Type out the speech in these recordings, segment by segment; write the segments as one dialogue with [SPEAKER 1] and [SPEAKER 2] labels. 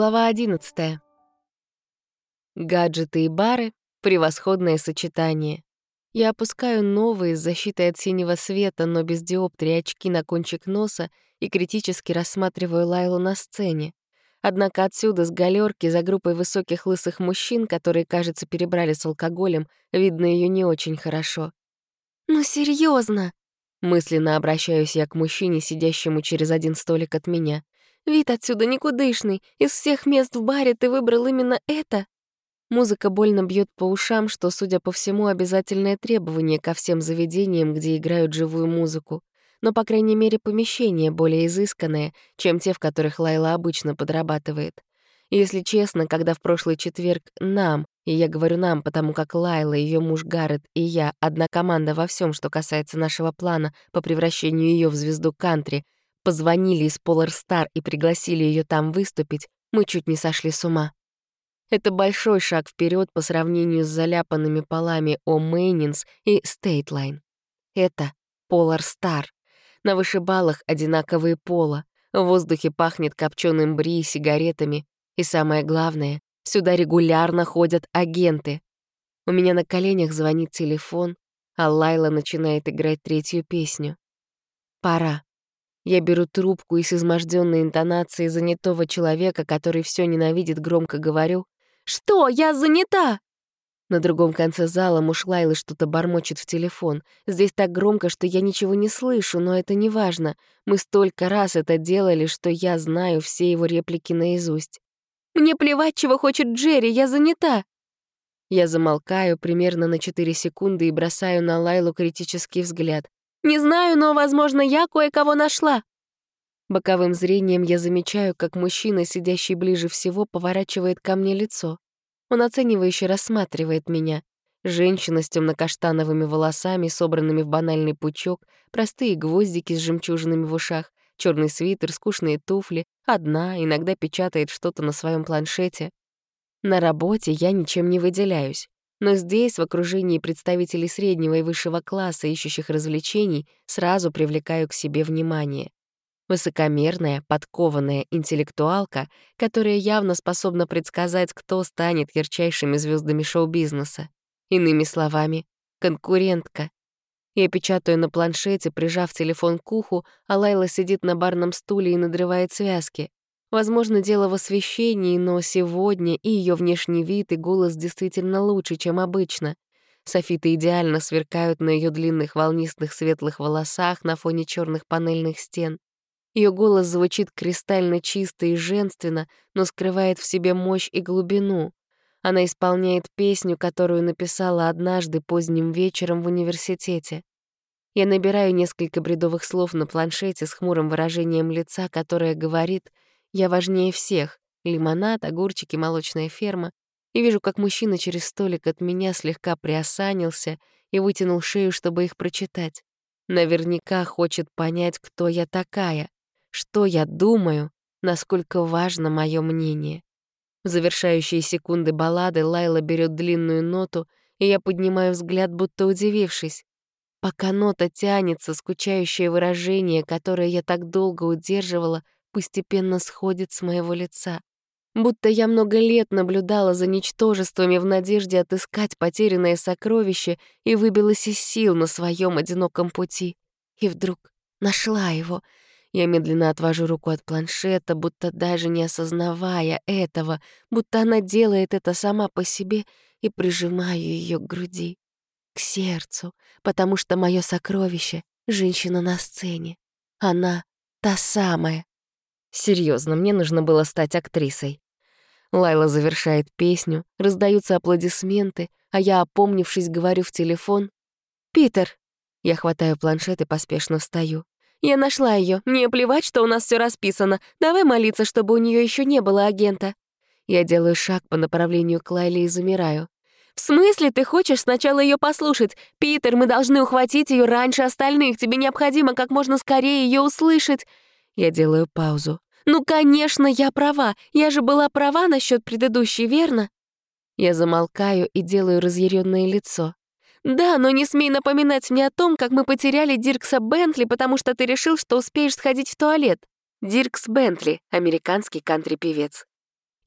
[SPEAKER 1] Глава 11. Гаджеты и бары — превосходное сочетание. Я опускаю новые с защитой от синего света, но без диоптрии очки на кончик носа и критически рассматриваю Лайлу на сцене. Однако отсюда, с галерки за группой высоких лысых мужчин, которые, кажется, перебрали с алкоголем, видно ее не очень хорошо. «Ну, серьезно, мысленно обращаюсь я к мужчине, сидящему через один столик от меня — Вид отсюда никудышный. Из всех мест в баре ты выбрал именно это?» Музыка больно бьет по ушам, что, судя по всему, обязательное требование ко всем заведениям, где играют живую музыку. Но, по крайней мере, помещение более изысканное, чем те, в которых Лайла обычно подрабатывает. Если честно, когда в прошлый четверг нам, и я говорю нам, потому как Лайла, ее муж Гаррет и я — одна команда во всем, что касается нашего плана по превращению ее в звезду кантри — позвонили из Polar Star и пригласили ее там выступить, мы чуть не сошли с ума. Это большой шаг вперед по сравнению с заляпанными полами О Мейнинс и Стейтлайн. Это Polar Star. На вышибалах одинаковые поло, в воздухе пахнет копченым бри и сигаретами. И самое главное, сюда регулярно ходят агенты. У меня на коленях звонит телефон, а Лайла начинает играть третью песню. Пора. Я беру трубку и с изможденной интонацией занятого человека, который все ненавидит, громко говорю «Что? Я занята!» На другом конце зала муж Лайлы что-то бормочет в телефон. Здесь так громко, что я ничего не слышу, но это не важно. Мы столько раз это делали, что я знаю все его реплики наизусть. «Мне плевать, чего хочет Джерри, я занята!» Я замолкаю примерно на 4 секунды и бросаю на Лайлу критический взгляд. Не знаю, но, возможно, я кое-кого нашла». Боковым зрением я замечаю, как мужчина, сидящий ближе всего, поворачивает ко мне лицо. Он оценивающе рассматривает меня. Женщина с темно-каштановыми волосами, собранными в банальный пучок, простые гвоздики с жемчужинами в ушах, черный свитер, скучные туфли, одна, иногда печатает что-то на своем планшете. На работе я ничем не выделяюсь. Но здесь, в окружении представителей среднего и высшего класса, ищущих развлечений, сразу привлекаю к себе внимание. Высокомерная, подкованная интеллектуалка, которая явно способна предсказать, кто станет ярчайшими звездами шоу-бизнеса. Иными словами, конкурентка. Я печатаю на планшете, прижав телефон к уху, а Лайла сидит на барном стуле и надрывает связки. Возможно, дело в освещении, но сегодня и ее внешний вид, и голос действительно лучше, чем обычно. Софиты идеально сверкают на ее длинных волнистых светлых волосах на фоне черных панельных стен. Ее голос звучит кристально чисто и женственно, но скрывает в себе мощь и глубину. Она исполняет песню, которую написала однажды поздним вечером в университете. Я набираю несколько бредовых слов на планшете с хмурым выражением лица, которое говорит — я важнее всех. Лимонад, огурчики, молочная ферма. И вижу, как мужчина через столик от меня слегка приосанился и вытянул шею, чтобы их прочитать. Наверняка хочет понять, кто я такая, что я думаю, насколько важно мое мнение. В завершающие секунды баллады Лайла берет длинную ноту, и я поднимаю взгляд, будто удивившись. Пока нота тянется, скучающее выражение, которое я так долго удерживала, постепенно сходит с моего лица. Будто я много лет наблюдала за ничтожествами в надежде отыскать потерянное сокровище и выбилась из сил на своем одиноком пути. И вдруг нашла его. Я медленно отвожу руку от планшета, будто даже не осознавая этого, будто она делает это сама по себе, и прижимаю ее к груди, к сердцу, потому что мое сокровище — женщина на сцене. Она — та самая, Серьезно, мне нужно было стать актрисой. Лайла завершает песню, раздаются аплодисменты, а я, опомнившись, говорю в телефон «Питер!» Я хватаю планшет и поспешно встаю. «Я нашла ее. Мне плевать, что у нас все расписано. Давай молиться, чтобы у нее еще не было агента». Я делаю шаг по направлению к Лайле и замираю. «В смысле ты хочешь сначала ее послушать? Питер, мы должны ухватить ее раньше остальных. Тебе необходимо как можно скорее ее услышать». Я делаю паузу. «Ну, конечно, я права. Я же была права насчет предыдущей, верно?» Я замолкаю и делаю разъяренное лицо. «Да, но не смей напоминать мне о том, как мы потеряли Диркса Бентли, потому что ты решил, что успеешь сходить в туалет». Диркс Бентли, американский кантри-певец.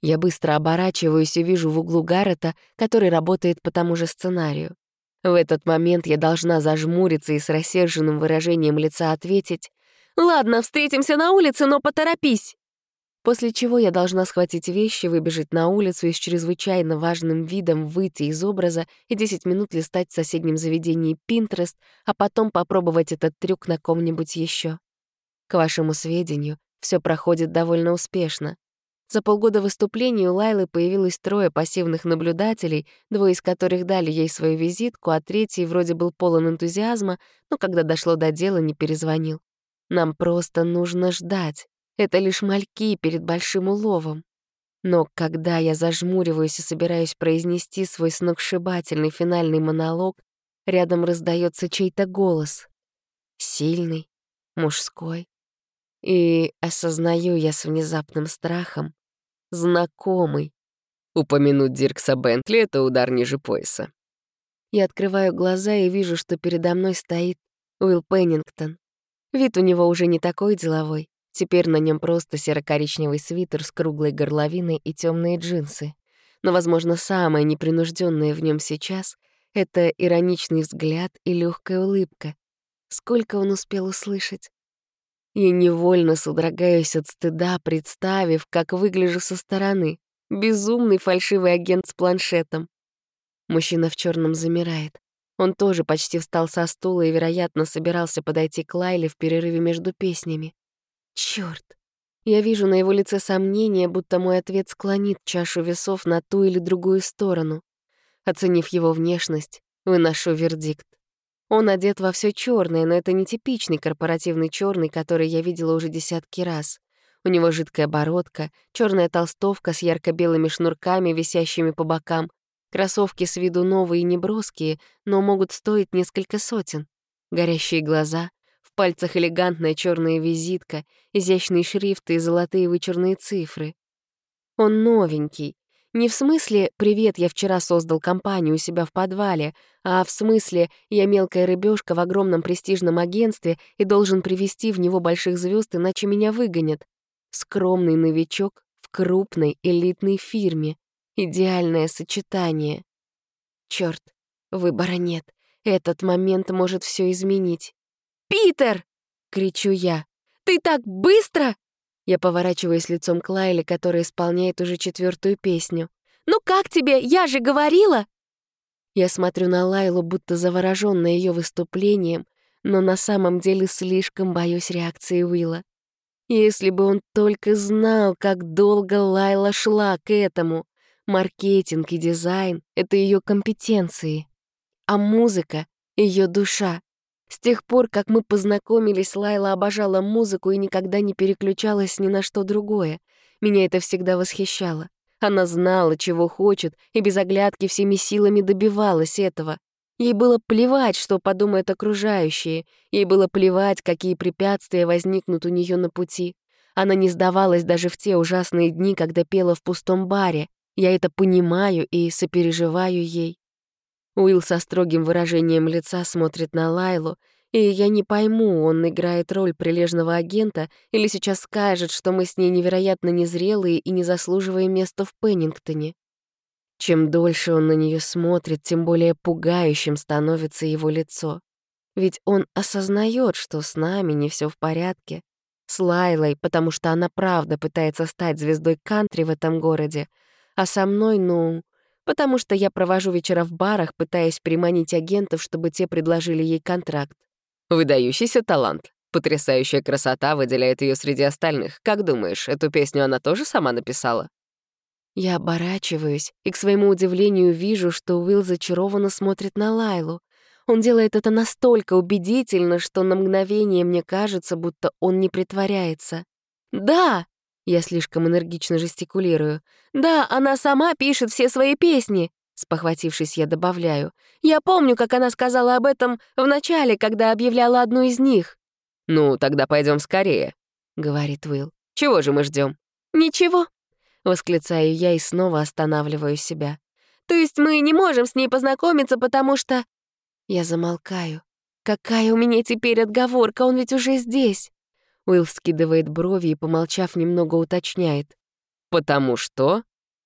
[SPEAKER 1] Я быстро оборачиваюсь и вижу в углу Гаррета, который работает по тому же сценарию. В этот момент я должна зажмуриться и с рассерженным выражением лица ответить «Ладно, встретимся на улице, но поторопись!» После чего я должна схватить вещи, выбежать на улицу и с чрезвычайно важным видом выйти из образа и 10 минут листать в соседнем заведении Pinterest, а потом попробовать этот трюк на ком-нибудь еще. К вашему сведению, все проходит довольно успешно. За полгода выступлений у Лайлы появилось трое пассивных наблюдателей, двое из которых дали ей свою визитку, а третий вроде был полон энтузиазма, но когда дошло до дела, не перезвонил. Нам просто нужно ждать. Это лишь мальки перед большим уловом. Но когда я зажмуриваюсь и собираюсь произнести свой сногсшибательный финальный монолог, рядом раздается чей-то голос. Сильный, мужской. И осознаю я с внезапным страхом, знакомый. Упомянуть Диркса Бентли — это удар ниже пояса. Я открываю глаза и вижу, что передо мной стоит Уилл Пеннингтон. Вид у него уже не такой деловой. Теперь на нем просто серо-коричневый свитер с круглой горловиной и темные джинсы. Но, возможно, самое непринужденное в нем сейчас — это ироничный взгляд и легкая улыбка. Сколько он успел услышать? Я невольно содрогаюсь от стыда, представив, как выгляжу со стороны. Безумный фальшивый агент с планшетом. Мужчина в черном замирает. Он тоже почти встал со стула и, вероятно, собирался подойти к Лайле в перерыве между песнями. Черт! Я вижу на его лице сомнение, будто мой ответ склонит чашу весов на ту или другую сторону. Оценив его внешность, выношу вердикт. Он одет во все черное, но это не типичный корпоративный черный, который я видела уже десятки раз. У него жидкая бородка, черная толстовка с ярко-белыми шнурками, висящими по бокам, кроссовки с виду новые и неброские, но могут стоить несколько сотен, горящие глаза, в пальцах элегантная черная визитка, изящные шрифты и золотые вычурные цифры. Он новенький. Не в смысле «Привет, я вчера создал компанию у себя в подвале», а в смысле «Я мелкая рыбешка в огромном престижном агентстве и должен привести в него больших звезд, иначе меня выгонят». Скромный новичок в крупной элитной фирме. Идеальное сочетание. Черт, выбора нет. Этот момент может все изменить. «Питер!» — кричу я. «Ты так быстро!» Я поворачиваюсь лицом к Лайле, которая исполняет уже четвертую песню. «Ну как тебе? Я же говорила!» Я смотрю на Лайлу, будто заворожённая ее выступлением, но на самом деле слишком боюсь реакции Уилла. Если бы он только знал, как долго Лайла шла к этому. Маркетинг и дизайн — это ее компетенции, а музыка — ее душа. С тех пор, как мы познакомились, Лайла обожала музыку и никогда не переключалась ни на что другое. Меня это всегда восхищало. Она знала, чего хочет, и без оглядки всеми силами добивалась этого. Ей было плевать, что подумают окружающие. Ей было плевать, какие препятствия возникнут у нее на пути. Она не сдавалась даже в те ужасные дни, когда пела в пустом баре. Я это понимаю и сопереживаю ей. Уилл со строгим выражением лица смотрит на Лайлу, и я не пойму, он играет роль прилежного агента или сейчас скажет, что мы с ней невероятно незрелые и не заслуживаем места в Пеннингтоне. Чем дольше он на нее смотрит, тем более пугающим становится его лицо. Ведь он осознает, что с нами не все в порядке. С Лайлой, потому что она правда пытается стать звездой кантри в этом городе, а со мной, ну, потому что я провожу вечера в барах, пытаясь приманить агентов, чтобы те предложили ей контракт. Выдающийся талант. Потрясающая красота выделяет ее среди остальных. Как думаешь, эту песню она тоже сама написала? Я оборачиваюсь и, к своему удивлению, вижу, что Уилл зачарованно смотрит на Лайлу. Он делает это настолько убедительно, что на мгновение мне кажется, будто он не притворяется. «Да!» Я слишком энергично жестикулирую. «Да, она сама пишет все свои песни!» Спохватившись, я добавляю. «Я помню, как она сказала об этом в начале, когда объявляла одну из них». «Ну, тогда пойдем скорее», — говорит Уилл. «Чего же мы ждем? «Ничего», — восклицаю я и снова останавливаю себя. «То есть мы не можем с ней познакомиться, потому что...» Я замолкаю. «Какая у меня теперь отговорка? Он ведь уже здесь!» Уилл вскидывает брови и, помолчав, немного уточняет. «Потому что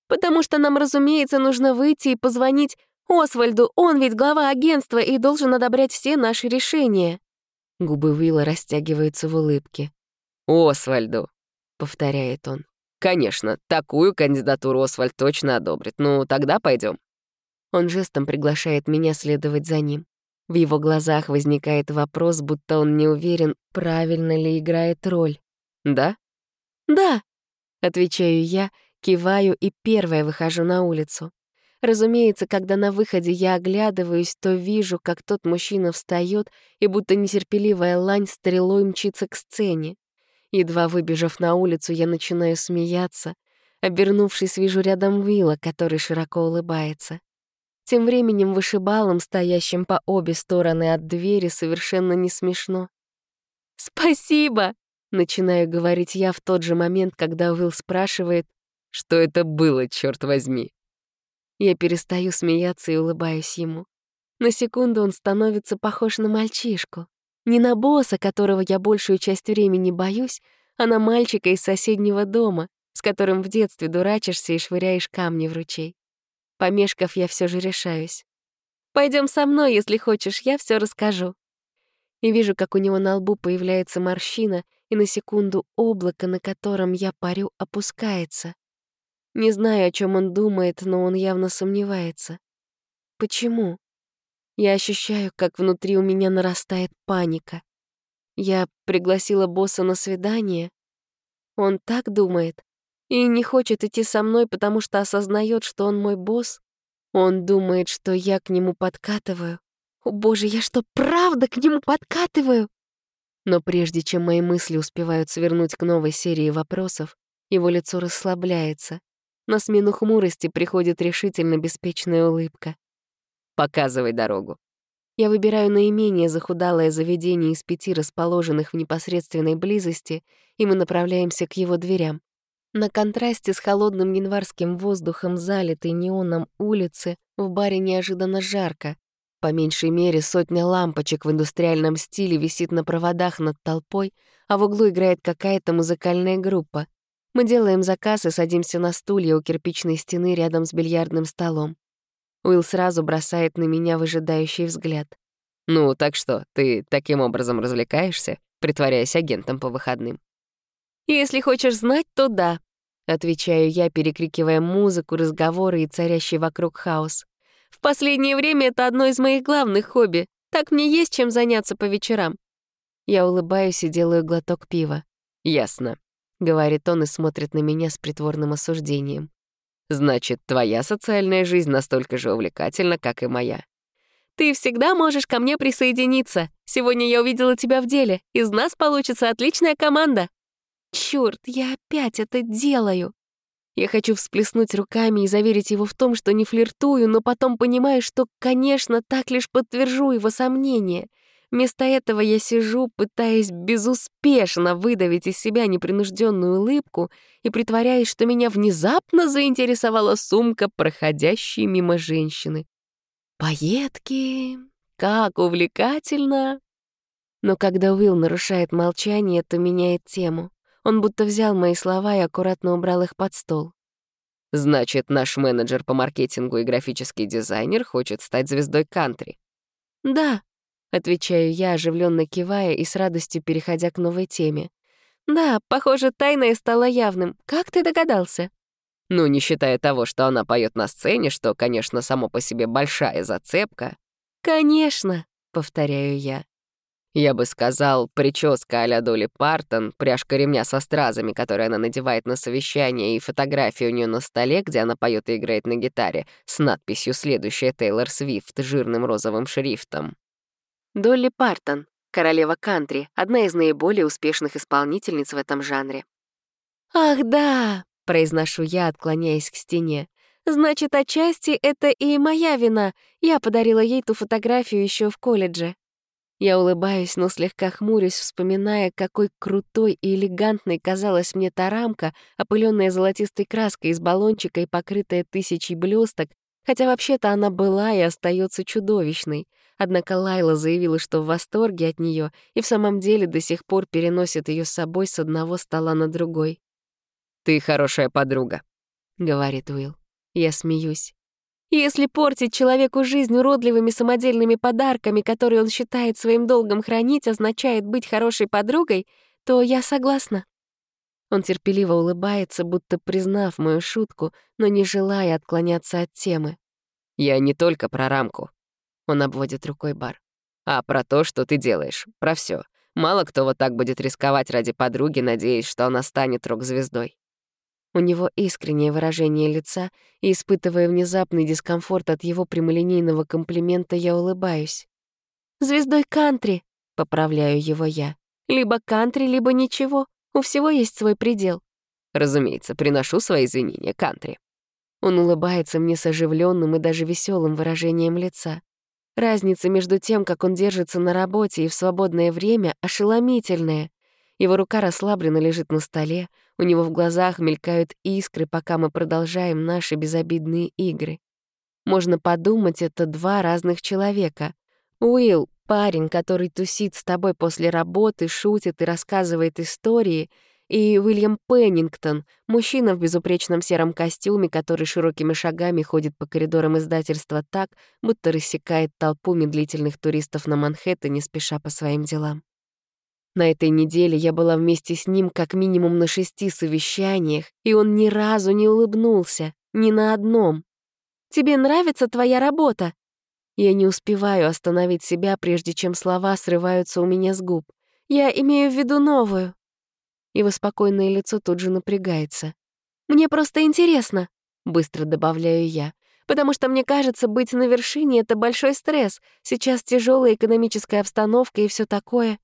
[SPEAKER 1] Потому что нам, разумеется, нужно выйти и позвонить Освальду, он ведь глава агентства и должен одобрять все наши решения». Губы Уилла растягиваются в улыбке.
[SPEAKER 2] «Освальду», — повторяет он. «Конечно, такую кандидатуру Освальд точно одобрит. Ну, тогда пойдем.
[SPEAKER 1] Он жестом приглашает меня следовать за ним. В его глазах возникает вопрос, будто он не уверен, правильно ли играет роль.
[SPEAKER 2] «Да?»
[SPEAKER 1] «Да», — отвечаю я, киваю и первая выхожу на улицу. Разумеется, когда на выходе я оглядываюсь, то вижу, как тот мужчина встает и будто нетерпеливая лань стрелой мчится к сцене. Едва выбежав на улицу, я начинаю смеяться. Обернувшись, вижу рядом Вилла, который широко улыбается. Тем временем вышибалом, стоящим по обе стороны от двери, совершенно не смешно. «Спасибо!» — начинаю говорить я в тот же момент, когда Уилл спрашивает,
[SPEAKER 2] «Что это было, черт возьми?»
[SPEAKER 1] Я перестаю смеяться и улыбаюсь ему. На секунду он становится похож на мальчишку. Не на босса, которого я большую часть времени боюсь, а на мальчика из соседнего дома, с которым в детстве дурачишься и швыряешь камни в ручей. Помешков, я все же решаюсь. Пойдем со мной, если хочешь, я все расскажу. И вижу, как у него на лбу появляется морщина, и на секунду облако, на котором я парю, опускается. Не знаю, о чем он думает, но он явно сомневается. Почему? Я ощущаю, как внутри у меня нарастает паника. Я пригласила босса на свидание. Он так думает и не хочет идти со мной, потому что осознает, что он мой босс. Он думает, что я к нему подкатываю. О боже, я что, правда к нему подкатываю? Но прежде чем мои мысли успевают свернуть к новой серии вопросов, его лицо расслабляется. На смену хмурости приходит решительно беспечная улыбка.
[SPEAKER 2] «Показывай дорогу».
[SPEAKER 1] Я выбираю наименее захудалое заведение из пяти расположенных в непосредственной близости, и мы направляемся к его дверям. На контрасте с холодным январским воздухом залитой неоном улицы в баре неожиданно жарко. По меньшей мере сотня лампочек в индустриальном стиле висит на проводах над толпой, а в углу играет какая-то музыкальная группа. Мы делаем заказ и садимся на стулья у кирпичной стены рядом с бильярдным столом. Уилл сразу бросает на меня выжидающий взгляд.
[SPEAKER 2] «Ну, так что, ты таким образом развлекаешься, притворяясь агентом по выходным?»
[SPEAKER 1] «Если хочешь знать, то да», — отвечаю я, перекрикивая музыку, разговоры и царящий вокруг хаос. «В последнее время это одно из моих главных хобби. Так мне есть чем заняться по вечерам». Я улыбаюсь и делаю глоток пива.
[SPEAKER 2] «Ясно.
[SPEAKER 1] — говорит он и смотрит на меня с притворным осуждением.
[SPEAKER 2] «Значит, твоя социальная жизнь настолько же увлекательна, как и моя».
[SPEAKER 1] «Ты всегда можешь ко мне присоединиться. Сегодня я увидела тебя в деле. Из нас получится отличная команда». Чёрт, я опять это делаю. Я хочу всплеснуть руками и заверить его в том, что не флиртую, но потом понимаю, что, конечно, так лишь подтвержу его сомнения — Вместо этого я сижу, пытаясь безуспешно выдавить из себя непринужденную улыбку и притворяясь, что меня внезапно заинтересовала сумка, проходящей мимо женщины. Поедки, как увлекательно! Но когда Уилл нарушает молчание, то меняет тему. Он будто взял мои слова и аккуратно убрал их под стол.
[SPEAKER 2] «Значит, наш менеджер по маркетингу и графический дизайнер хочет стать звездой кантри?»
[SPEAKER 1] «Да», — отвечаю я, оживленно кивая и с радостью переходя к новой теме. «Да, похоже, тайное стало явным. Как ты догадался?»
[SPEAKER 2] Ну, не считая того, что она поет на сцене, что, конечно, само по себе большая зацепка.
[SPEAKER 1] «Конечно», — повторяю я.
[SPEAKER 2] Я бы сказал, прическа а-ля Доли Партон, пряжка ремня со стразами, которые она надевает на совещание, и фотография у нее на столе, где она поет и играет на гитаре, с надписью «Следующая Тейлор Свифт» жирным розовым шрифтом.
[SPEAKER 1] Долли Партон, королева кантри, одна из наиболее успешных исполнительниц в этом жанре. «Ах, да!» — произношу я, отклоняясь к стене. «Значит, отчасти это и моя вина. Я подарила ей ту фотографию еще в колледже». Я улыбаюсь, но слегка хмурюсь, вспоминая, какой крутой и элегантной казалась мне та рамка, опыленная золотистой краской из баллончика и покрытая тысячей блесток, хотя вообще-то она была и остается чудовищной. Однако Лайла заявила, что в восторге от нее и в самом деле до сих пор переносит ее с собой с одного стола на другой.
[SPEAKER 2] «Ты хорошая подруга», ——
[SPEAKER 1] говорит Уилл. Я смеюсь. Если портить человеку жизнь уродливыми самодельными подарками, которые он считает своим долгом хранить, означает быть хорошей подругой, то я согласна. Он терпеливо улыбается, будто признав мою шутку, но не желая отклоняться от темы.
[SPEAKER 2] «Я не только про рамку», — он обводит рукой бар, «а про то, что ты делаешь, про все. Мало кто вот так будет рисковать ради подруги, надеясь, что она станет рок-звездой.
[SPEAKER 1] У него искреннее выражение лица, и, испытывая внезапный дискомфорт от его прямолинейного комплимента, я улыбаюсь. «Звездой кантри», — поправляю его я. «Либо кантри, либо ничего. У всего есть свой предел».
[SPEAKER 2] «Разумеется, приношу свои извинения, кантри».
[SPEAKER 1] Он улыбается мне с оживленным и даже веселым выражением лица. Разница между тем, как он держится на работе и в свободное время, ошеломительная. Его рука расслабленно лежит на столе, у него в глазах мелькают искры, пока мы продолжаем наши безобидные игры. Можно подумать, это два разных человека. Уилл — парень, который тусит с тобой после работы, шутит и рассказывает истории, и Уильям Пеннингтон — мужчина в безупречном сером костюме, который широкими шагами ходит по коридорам издательства так, будто рассекает толпу медлительных туристов на Манхэттене, спеша по своим делам. На этой неделе я была вместе с ним как минимум на шести совещаниях, и он ни разу не улыбнулся, ни на одном. «Тебе нравится твоя работа?» Я не успеваю остановить себя, прежде чем слова срываются у меня с губ. «Я имею в виду новую». Его спокойное лицо тут же напрягается. «Мне просто интересно», — быстро добавляю я, «потому что мне кажется, быть на вершине — это большой стресс. Сейчас тяжелая экономическая обстановка и все такое.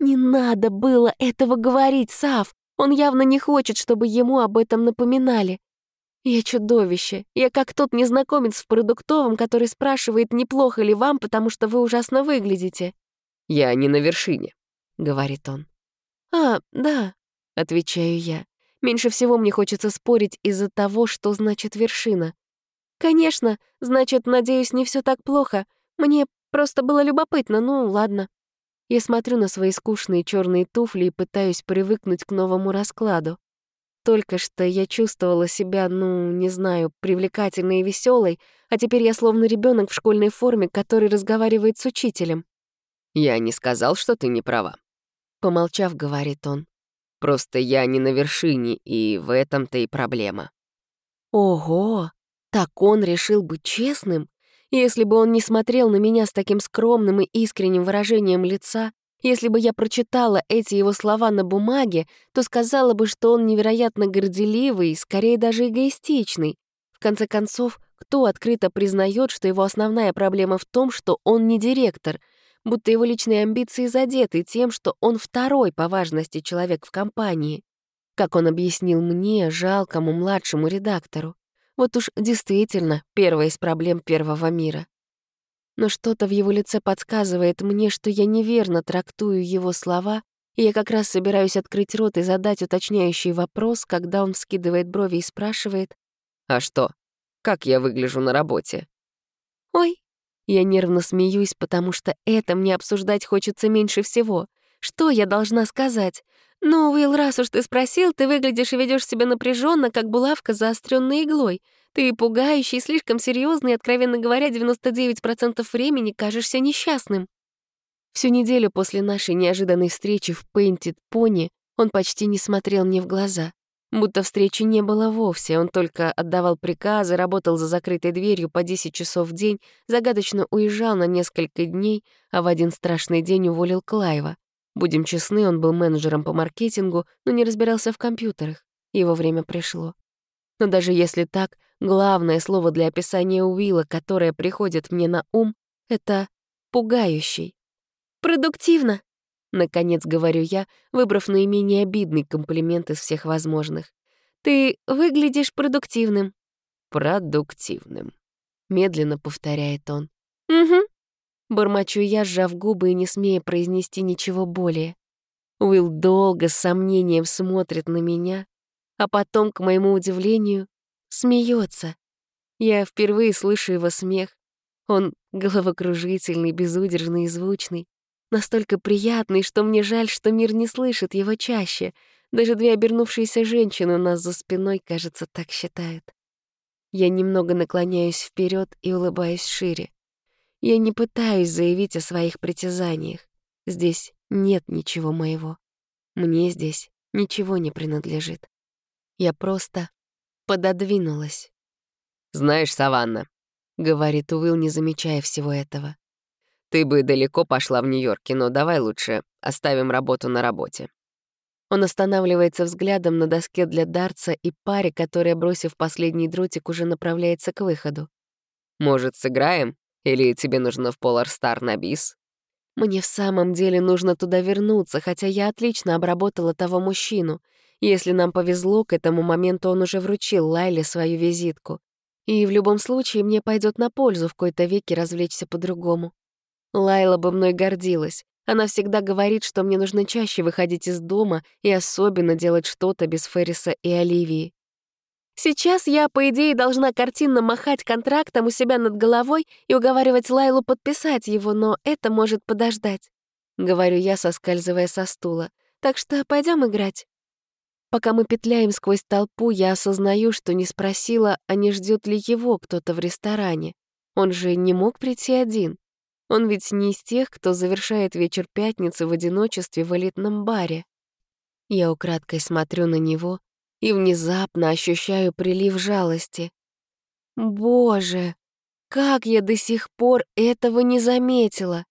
[SPEAKER 1] «Не надо было этого говорить, Сав! Он явно не хочет, чтобы ему об этом напоминали. Я чудовище. Я как тот незнакомец в продуктовом, который спрашивает, неплохо ли вам, потому что вы ужасно выглядите».
[SPEAKER 2] «Я не на вершине», — говорит он.
[SPEAKER 1] «А, да», — отвечаю я. Меньше всего мне хочется спорить из-за того, что значит вершина. «Конечно, значит, надеюсь, не все так плохо. Мне просто было любопытно, ну ладно». Я смотрю на свои скучные черные туфли и пытаюсь привыкнуть к новому раскладу. Только что я чувствовала себя, ну, не знаю, привлекательной и веселой, а теперь я словно ребенок в школьной форме, который разговаривает с учителем.
[SPEAKER 2] «Я не сказал, что ты не права», — помолчав, говорит он. «Просто я не на вершине, и в этом-то и проблема».
[SPEAKER 1] Ого! Так он решил быть честным? Если бы он не смотрел на меня с таким скромным и искренним выражением лица, если бы я прочитала эти его слова на бумаге, то сказала бы, что он невероятно горделивый, скорее даже эгоистичный. В конце концов, кто открыто признает, что его основная проблема в том, что он не директор, будто его личные амбиции задеты тем, что он второй по важности человек в компании? Как он объяснил мне, жалкому младшему редактору. Вот уж действительно первая из проблем первого мира. Но что-то в его лице подсказывает мне, что я неверно трактую его слова, и я как раз собираюсь открыть рот и задать уточняющий вопрос, когда он вскидывает брови и спрашивает
[SPEAKER 2] «А что? Как я выгляжу на работе?»
[SPEAKER 1] «Ой!» Я нервно смеюсь, потому что это мне обсуждать хочется меньше всего. Что я должна сказать? «Ну, Уилл, раз уж ты спросил, ты выглядишь и ведешь себя напряженно, как булавка заостренной иглой. Ты пугающий, слишком серьезный, откровенно говоря, 99% времени кажешься несчастным». Всю неделю после нашей неожиданной встречи в Painted Pony он почти не смотрел мне в глаза. Будто встречи не было вовсе, он только отдавал приказы, работал за закрытой дверью по 10 часов в день, загадочно уезжал на несколько дней, а в один страшный день уволил Клайва. Будем честны, он был менеджером по маркетингу, но не разбирался в компьютерах. Его время пришло. Но даже если так, главное слово для описания Уилла, которое приходит мне на ум, — это «пугающий». «Продуктивно», — наконец говорю я, выбрав наименее обидный комплимент из всех возможных. «Ты выглядишь продуктивным».
[SPEAKER 2] «Продуктивным», — медленно повторяет он.
[SPEAKER 1] «Угу», Бормочу я, сжав губы и не смея произнести ничего более. Уилл долго с сомнением смотрит на меня, а потом, к моему удивлению, смеется. Я впервые слышу его смех. Он головокружительный, безудержный и звучный. Настолько приятный, что мне жаль, что мир не слышит его чаще. Даже две обернувшиеся женщины у нас за спиной, кажется, так считают. Я немного наклоняюсь вперед и улыбаюсь шире. Я не пытаюсь заявить о своих притязаниях. Здесь нет ничего моего. Мне здесь ничего не принадлежит. Я просто пододвинулась.
[SPEAKER 2] «Знаешь, Саванна», — говорит Уилл, не замечая всего этого, «ты бы далеко пошла в Нью-Йорке, но давай лучше оставим работу на работе».
[SPEAKER 1] Он останавливается взглядом на доске для дартса и паре, которая, бросив последний дротик, уже направляется к выходу.
[SPEAKER 2] «Может, сыграем? Или тебе нужно в Polar Star на бис?»
[SPEAKER 1] Мне в самом деле нужно туда вернуться, хотя я отлично обработала того мужчину. Если нам повезло, к этому моменту он уже вручил Лайле свою визитку. И в любом случае мне пойдет на пользу в кои-то веке развлечься по-другому. Лайла бы мной гордилась. Она всегда говорит, что мне нужно чаще выходить из дома и особенно делать что-то без Ферриса и Оливии. Сейчас я, по идее, должна картинно махать контрактом у себя над головой и уговаривать Лайлу подписать его, но это может подождать. Говорю я, соскальзывая со стула. Так что пойдем играть. Пока мы петляем сквозь толпу, я осознаю, что не спросила, а не ждет ли его кто-то в ресторане. Он же не мог прийти один. Он ведь не из тех, кто завершает вечер пятницы в одиночестве в элитном баре. Я украдкой смотрю на него, и внезапно ощущаю прилив жалости. Боже, как я до сих пор этого не заметила!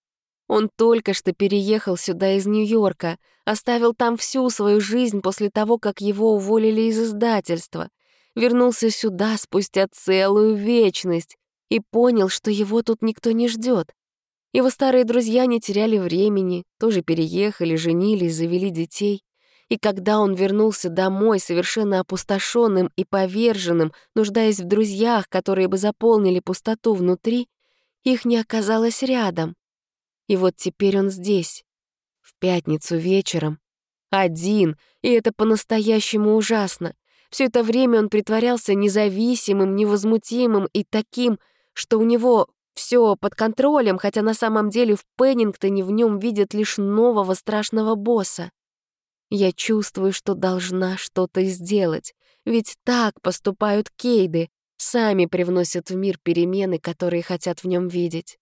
[SPEAKER 1] Он только что переехал сюда из Нью-Йорка, оставил там всю свою жизнь после того, как его уволили из издательства, вернулся сюда спустя целую вечность и понял, что его тут никто не ждет. Его старые друзья не теряли времени, тоже переехали, женились, завели детей. И когда он вернулся домой, совершенно опустошенным и поверженным, нуждаясь в друзьях, которые бы заполнили пустоту внутри, их не оказалось рядом. И вот теперь он здесь, в пятницу вечером, один, и это по-настоящему ужасно. Все это время он притворялся независимым, невозмутимым и таким, что у него все под контролем, хотя на самом деле в Пеннингтоне в нем видят лишь нового страшного босса. Я чувствую, что должна что-то сделать, ведь так поступают кейды, сами привносят в мир перемены, которые хотят в нем видеть.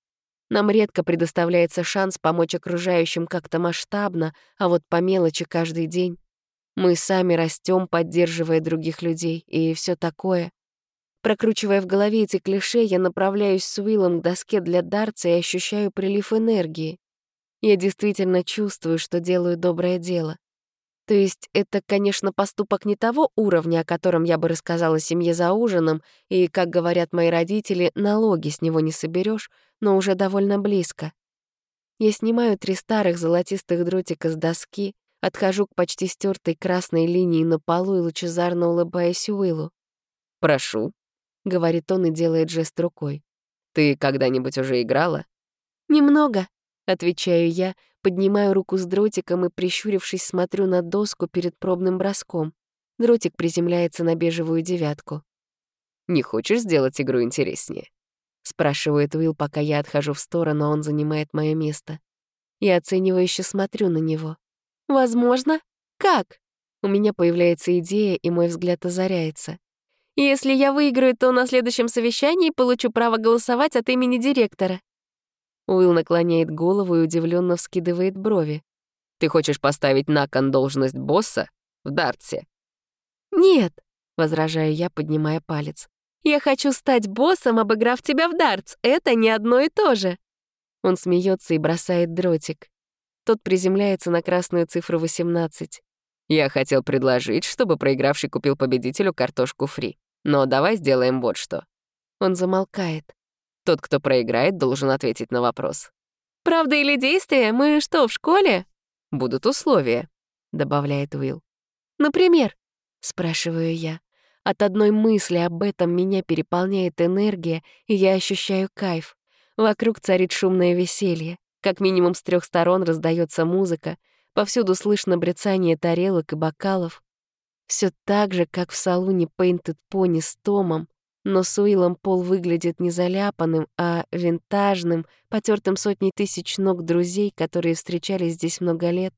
[SPEAKER 1] Нам редко предоставляется шанс помочь окружающим как-то масштабно, а вот по мелочи каждый день. Мы сами растем, поддерживая других людей, и все такое. Прокручивая в голове эти клише, я направляюсь с Уиллом к доске для дартса и ощущаю прилив энергии. Я действительно чувствую, что делаю доброе дело. То есть это, конечно, поступок не того уровня, о котором я бы рассказала семье за ужином, и, как говорят мои родители, налоги с него не соберешь, но уже довольно близко. Я снимаю три старых золотистых дротика с доски, отхожу к почти стертой красной линии на полу и лучезарно улыбаюсь Уиллу.
[SPEAKER 2] «Прошу», — говорит он и делает жест рукой. «Ты когда-нибудь уже играла?»
[SPEAKER 1] «Немного», — отвечаю я, Поднимаю руку с дротиком и, прищурившись, смотрю на доску перед пробным броском. Дротик приземляется на бежевую девятку.
[SPEAKER 2] «Не хочешь сделать игру интереснее?»
[SPEAKER 1] Спрашивает Уилл, пока я отхожу в сторону, а он занимает мое место. Я оценивающе смотрю на него. «Возможно? Как?» У меня появляется идея, и мой взгляд озаряется. «Если я выиграю, то на следующем совещании получу право голосовать от имени директора». Уилл наклоняет голову и удивленно вскидывает брови.
[SPEAKER 2] «Ты хочешь поставить на кон должность босса в Дартсе?»
[SPEAKER 1] «Нет», — возражаю я, поднимая палец. «Я хочу стать боссом, обыграв тебя в дартс. Это не одно и то же». Он смеется и бросает дротик. Тот приземляется на красную цифру 18.
[SPEAKER 2] «Я хотел предложить, чтобы проигравший купил победителю картошку фри. Но давай сделаем вот что».
[SPEAKER 1] Он замолкает.
[SPEAKER 2] Тот, кто проиграет, должен ответить на вопрос.
[SPEAKER 1] «Правда или действие? Мы что, в школе?»
[SPEAKER 2] «Будут условия», — добавляет Уилл.
[SPEAKER 1] «Например?» — спрашиваю я. От одной мысли об этом меня переполняет энергия, и я ощущаю кайф. Вокруг царит шумное веселье. Как минимум с трех сторон раздается музыка, повсюду слышно брецание тарелок и бокалов. Все так же, как в салоне Painted Pony с Томом, но с Уиллом пол выглядит не заляпанным, а винтажным, потертым сотней тысяч ног друзей, которые встречались здесь много лет.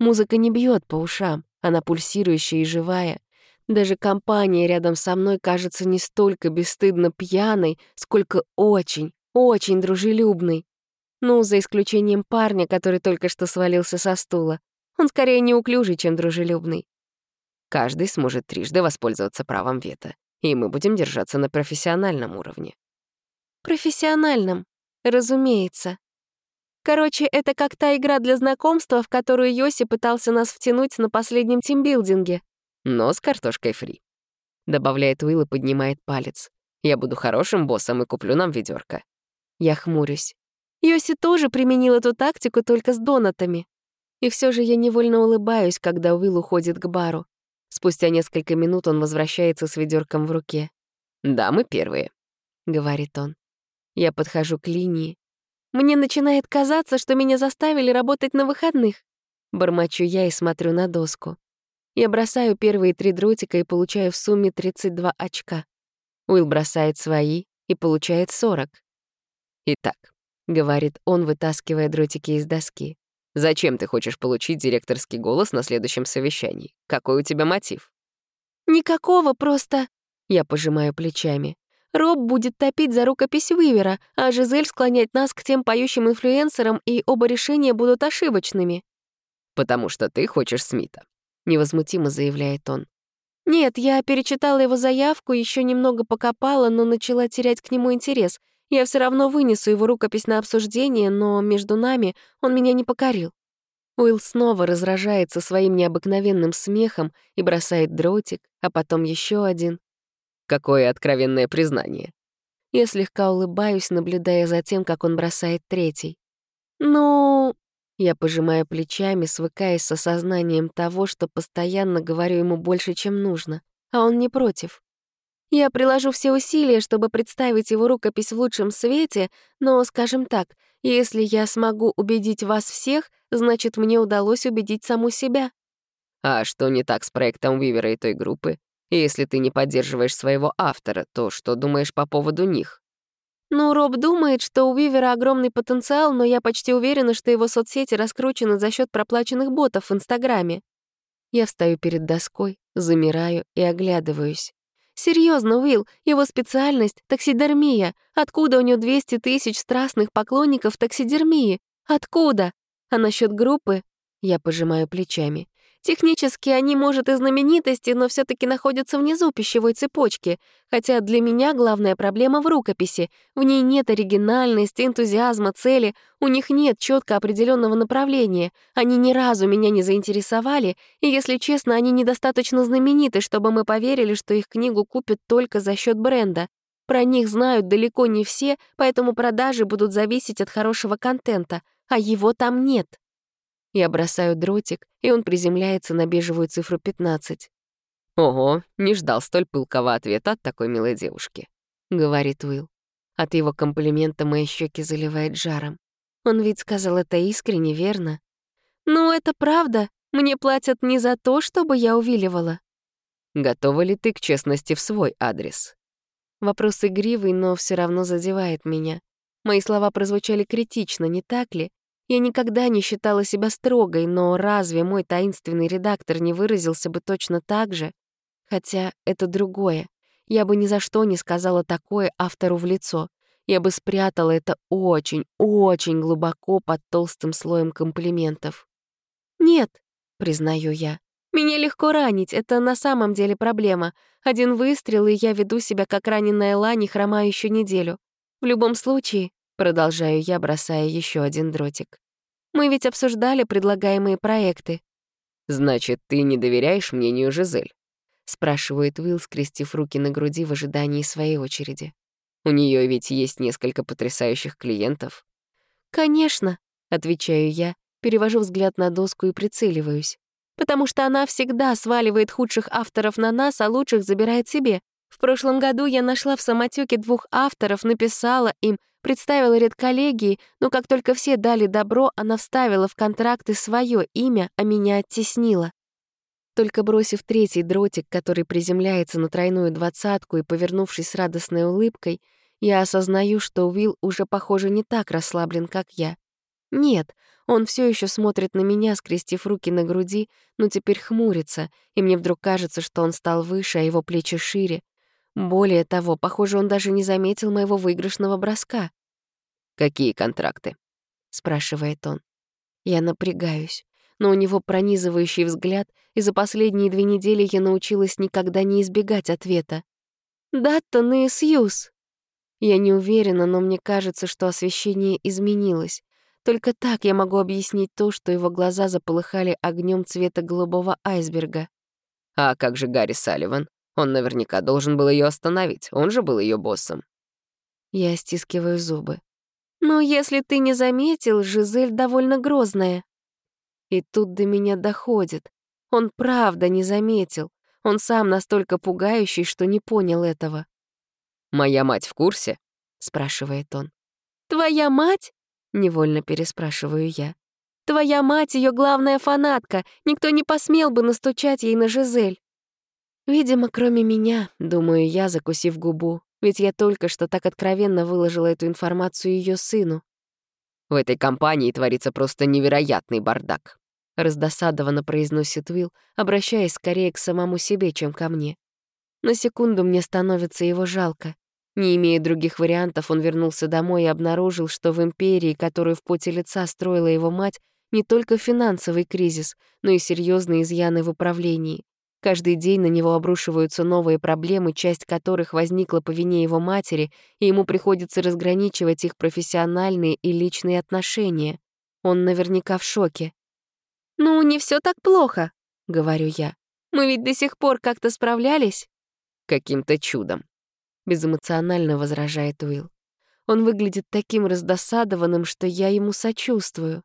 [SPEAKER 1] Музыка не бьет по ушам, она пульсирующая и живая. Даже компания рядом со мной кажется не столько бесстыдно пьяной, сколько очень, очень дружелюбной. Ну, за исключением парня, который только что свалился со стула. Он скорее неуклюжий, чем дружелюбный.
[SPEAKER 2] Каждый сможет трижды воспользоваться правом вето, и мы будем держаться на профессиональном уровне.
[SPEAKER 1] Профессиональном, разумеется. Короче, это как та игра для знакомства, в которую Йоси пытался нас втянуть на последнем тимбилдинге.
[SPEAKER 2] Но с картошкой фри. Добавляет Уилл и поднимает палец. Я буду хорошим боссом и куплю нам ведерко.
[SPEAKER 1] Я хмурюсь. Йоси тоже применил эту тактику только с донатами. И все же я невольно улыбаюсь, когда Уилл уходит к бару. Спустя несколько минут он возвращается с ведерком в руке.
[SPEAKER 2] «Да, мы первые», — говорит он.
[SPEAKER 1] Я подхожу к линии. Мне начинает казаться, что меня заставили работать на выходных. Бормочу я и смотрю на доску. Я бросаю первые три дротика и получаю в сумме 32 очка. Уилл бросает свои и получает 40.
[SPEAKER 2] «Итак», — говорит он, вытаскивая дротики из доски, «зачем ты хочешь получить директорский голос на следующем совещании? Какой у тебя мотив?»
[SPEAKER 1] «Никакого, просто...» Я пожимаю плечами. Роб будет топить за рукопись Уивера, а Жизель склонять нас к тем поющим инфлюенсерам, и оба решения будут ошибочными.
[SPEAKER 2] «Потому что ты хочешь Смита», — невозмутимо заявляет он.
[SPEAKER 1] «Нет, я перечитала его заявку, еще немного покопала, но начала терять к нему интерес. Я все равно вынесу его рукопись на обсуждение, но между нами он меня не покорил». Уилл снова разражается своим необыкновенным смехом и бросает дротик, а потом еще один.
[SPEAKER 2] Какое откровенное признание.
[SPEAKER 1] Я слегка улыбаюсь, наблюдая за тем, как он бросает третий. «Ну...» Я пожимаю плечами, свыкаясь с осознанием того, что постоянно говорю ему больше, чем нужно, а он не против. Я приложу все усилия, чтобы представить его рукопись в лучшем свете, но, скажем так, если я смогу убедить вас всех, значит, мне удалось убедить саму себя.
[SPEAKER 2] А что не так с проектом Вивера и той группы? Если ты не поддерживаешь своего автора, то что думаешь по поводу них?
[SPEAKER 1] Ну, Роб думает, что у Вивера огромный потенциал, но я почти уверена, что его соцсети раскручены за счет проплаченных ботов в Инстаграме. Я встаю перед доской, замираю и оглядываюсь. Серьезно, Уилл, его специальность — таксидермия. Откуда у него 200 тысяч страстных поклонников таксидермии? Откуда? А насчет группы? Я пожимаю плечами. Технически они, может, и знаменитости, но все таки находятся внизу пищевой цепочки, хотя для меня главная проблема в рукописи. В ней нет оригинальности, энтузиазма, цели, у них нет четко определенного направления, они ни разу меня не заинтересовали, и, если честно, они недостаточно знамениты, чтобы мы поверили, что их книгу купят только за счет бренда. Про них знают далеко не все, поэтому продажи будут зависеть от хорошего контента, а его там нет. Я бросаю дротик, и он приземляется на бежевую цифру 15.
[SPEAKER 2] «Ого, не ждал столь пылкого ответа от такой милой девушки», — говорит Уилл.
[SPEAKER 1] От его комплимента мои щеки заливает жаром. Он ведь сказал это искренне, верно? «Ну, это правда. Мне платят не за то, чтобы я увиливала».
[SPEAKER 2] «Готова ли ты к честности в свой адрес?»
[SPEAKER 1] Вопрос игривый, но все равно задевает меня. Мои слова прозвучали критично, не так ли? Я никогда не считала себя строгой, но разве мой таинственный редактор не выразился бы точно так же? Хотя это другое. Я бы ни за что не сказала такое автору в лицо. Я бы спрятала это очень, очень глубоко под толстым слоем комплиментов. «Нет», — признаю я, — «меня легко ранить, это на самом деле проблема. Один выстрел, и я веду себя как раненая лань и хромаю еще неделю. В любом случае, Продолжаю я, бросая еще один дротик. Мы ведь обсуждали предлагаемые проекты.
[SPEAKER 2] «Значит, ты не доверяешь мнению Жизель?»
[SPEAKER 1] — спрашивает Уилл, скрестив руки на груди в ожидании своей очереди.
[SPEAKER 2] «У нее ведь есть несколько потрясающих клиентов».
[SPEAKER 1] «Конечно», — отвечаю я, перевожу взгляд на доску и прицеливаюсь. «Потому что она всегда сваливает худших авторов на нас, а лучших забирает себе. В прошлом году я нашла в самотёке двух авторов, написала им, представила редколлегии, но как только все дали добро, она вставила в контракты свое имя, а меня оттеснила. Только бросив третий дротик, который приземляется на тройную двадцатку и повернувшись с радостной улыбкой, я осознаю, что Уилл уже, похоже, не так расслаблен, как я. Нет, он все еще смотрит на меня, скрестив руки на груди, но теперь хмурится, и мне вдруг кажется, что он стал выше, а его плечи шире. Более того, похоже, он даже не заметил моего выигрышного броска.
[SPEAKER 2] «Какие контракты?» — спрашивает он.
[SPEAKER 1] Я напрягаюсь, но у него пронизывающий взгляд, и за последние две недели я научилась никогда не избегать ответа. «Даттон и Сьюз». Я не уверена, но мне кажется, что освещение изменилось. Только так я могу объяснить то, что его глаза заполыхали огнем цвета голубого айсберга.
[SPEAKER 2] А как же Гарри Салливан? Он наверняка должен был ее остановить, он же был ее боссом.
[SPEAKER 1] Я стискиваю зубы. «Ну, если ты не заметил, Жизель довольно грозная». И тут до меня доходит. Он правда не заметил. Он сам настолько пугающий, что не понял этого.
[SPEAKER 2] «Моя мать в курсе?» — спрашивает он.
[SPEAKER 1] «Твоя мать?» — невольно переспрашиваю я. «Твоя мать — ее главная фанатка. Никто не посмел бы настучать ей на Жизель». Видимо, кроме меня, думаю я, закусив губу, ведь я только что так откровенно выложила эту информацию ее сыну.
[SPEAKER 2] В этой компании творится просто невероятный бардак.
[SPEAKER 1] Раздосадованно произносит Уилл, обращаясь скорее к самому себе, чем ко мне. На секунду мне становится его жалко. Не имея других вариантов, он вернулся домой и обнаружил, что в империи, которую в поте лица строила его мать, не только финансовый кризис, но и серьезные изъяны в управлении. Каждый день на него обрушиваются новые проблемы, часть которых возникла по вине его матери, и ему приходится разграничивать их профессиональные и личные отношения. Он наверняка в шоке. «Ну, не все так плохо», — говорю я. «Мы ведь до сих пор как-то справлялись».
[SPEAKER 2] «Каким-то чудом»,
[SPEAKER 1] безэмоционально возражает Уилл. Он выглядит таким раздосадованным, что я ему сочувствую.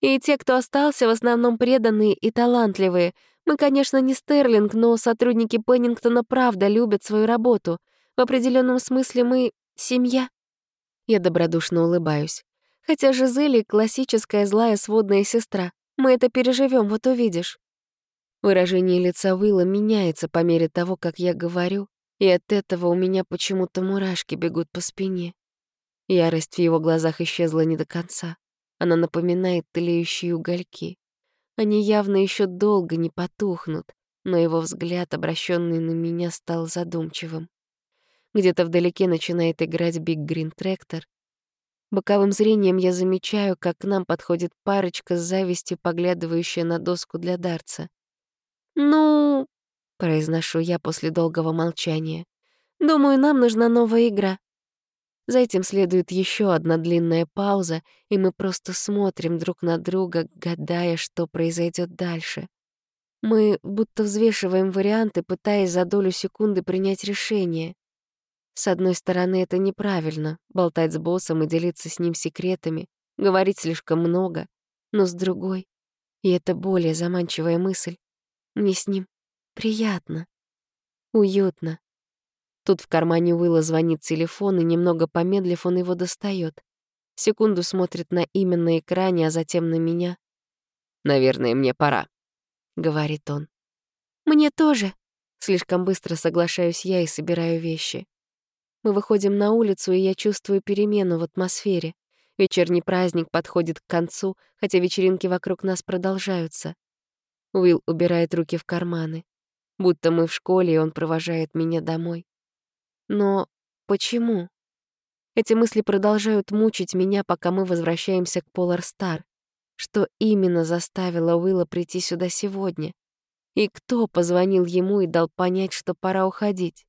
[SPEAKER 1] И те, кто остался, в основном преданные и талантливые. Мы, конечно, не Стерлинг, но сотрудники Пеннингтона правда любят свою работу. В определенном смысле мы — семья. Я добродушно улыбаюсь. Хотя Жизели — классическая злая сводная сестра. Мы это переживем, вот увидишь. Выражение лица Уилла меняется по мере того, как я говорю, и от этого у меня почему-то мурашки бегут по спине. Ярость в его глазах исчезла не до конца. Она напоминает тлеющие угольки. Они явно еще долго не потухнут, но его взгляд, обращенный на меня, стал задумчивым. Где-то вдалеке начинает играть Биг Грин Трактор. Боковым зрением я замечаю, как к нам подходит парочка с завистью, поглядывающая на доску для дарца. «Ну, — произношу я после долгого молчания. «Думаю, нам нужна новая игра». За этим следует еще одна длинная пауза, и мы просто смотрим друг на друга, гадая, что произойдет дальше. Мы будто взвешиваем варианты, пытаясь за долю секунды принять решение. С одной стороны, это неправильно — болтать с боссом и делиться с ним секретами, говорить слишком много. Но с другой, и это более заманчивая мысль, мне с ним Приятно. Уютно. Тут в кармане Уилла звонит телефон, и немного помедлив, он его достает. Секунду смотрит на имя на экране, а затем на меня.
[SPEAKER 2] «Наверное, мне пора», —
[SPEAKER 1] говорит он. «Мне тоже». Слишком быстро соглашаюсь я и собираю вещи. Мы выходим на улицу, и я чувствую перемену в атмосфере. Вечерний праздник подходит к концу, хотя вечеринки вокруг нас продолжаются. Уилл убирает руки в карманы будто мы в школе, и он провожает меня домой. Но почему? Эти мысли продолжают мучить меня, пока мы возвращаемся к Полар Стар. Что именно заставило Уилла прийти сюда сегодня? И кто позвонил ему и дал понять, что пора уходить?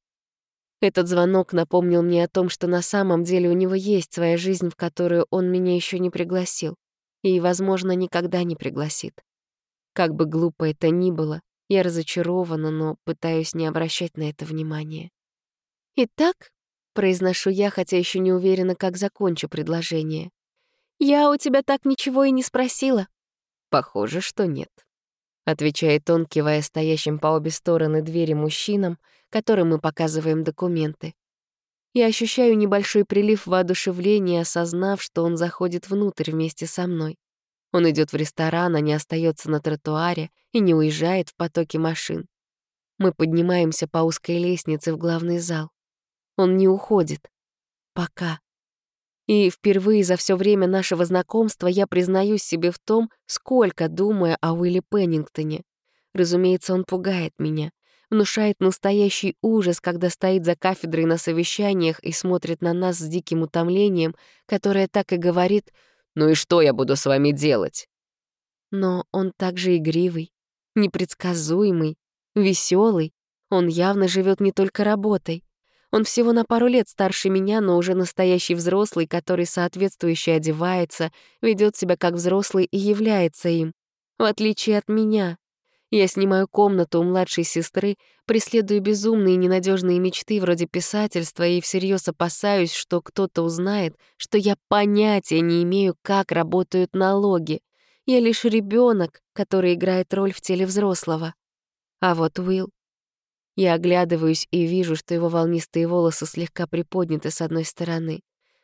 [SPEAKER 1] Этот звонок напомнил мне о том, что на самом деле у него есть своя жизнь, в которую он меня еще не пригласил. И, возможно, никогда не пригласит. Как бы глупо это ни было, я разочарована, но пытаюсь не обращать на это внимания. «Итак», — произношу я, хотя еще не уверена, как закончу предложение, «я у тебя так ничего и не спросила».
[SPEAKER 2] «Похоже, что нет», — отвечает он, кивая стоящим по обе стороны двери мужчинам, которым мы показываем документы. Я ощущаю небольшой прилив воодушевления, осознав, что он заходит внутрь вместе со мной. Он идет в ресторан, а не остается на тротуаре и не уезжает в потоке машин. Мы поднимаемся по узкой лестнице в главный зал. Он не уходит. Пока.
[SPEAKER 1] И впервые за все время нашего знакомства я признаюсь себе в том, сколько думаю о Уилли Пеннингтоне. Разумеется, он пугает меня, внушает настоящий ужас, когда стоит за кафедрой на совещаниях и смотрит на нас с диким утомлением, которое так и говорит «Ну и что я буду с вами делать?» Но он также игривый, непредсказуемый, веселый. Он явно живет не только работой. Он всего на пару лет старше меня, но уже настоящий взрослый, который соответствующе одевается, ведет себя как взрослый и является им. В отличие от меня. Я снимаю комнату у младшей сестры, преследую безумные и ненадежные мечты вроде писательства и всерьез опасаюсь, что кто-то узнает, что я понятия не имею, как работают налоги. Я лишь ребенок, который играет роль в теле взрослого. А вот Уилл. Я оглядываюсь и вижу, что его волнистые волосы слегка приподняты с одной стороны.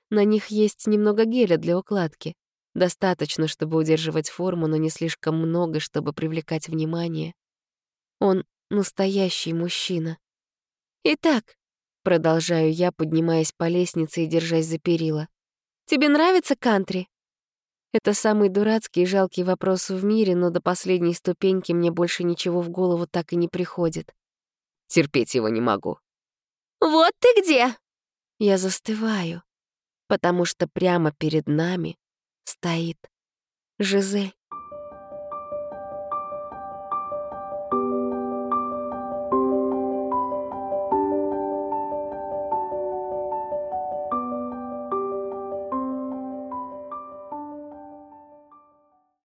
[SPEAKER 1] На них есть немного геля для укладки. Достаточно, чтобы удерживать форму, но не слишком много, чтобы привлекать внимание. Он настоящий мужчина. «Итак», — продолжаю я, поднимаясь по лестнице и держась за перила, «тебе нравится кантри?» Это самый дурацкий и жалкий вопрос в мире, но до последней ступеньки мне больше ничего в голову так и не приходит.
[SPEAKER 2] Терпеть его не могу.
[SPEAKER 3] «Вот ты где!»
[SPEAKER 1] Я застываю, потому что прямо перед нами стоит Жизель.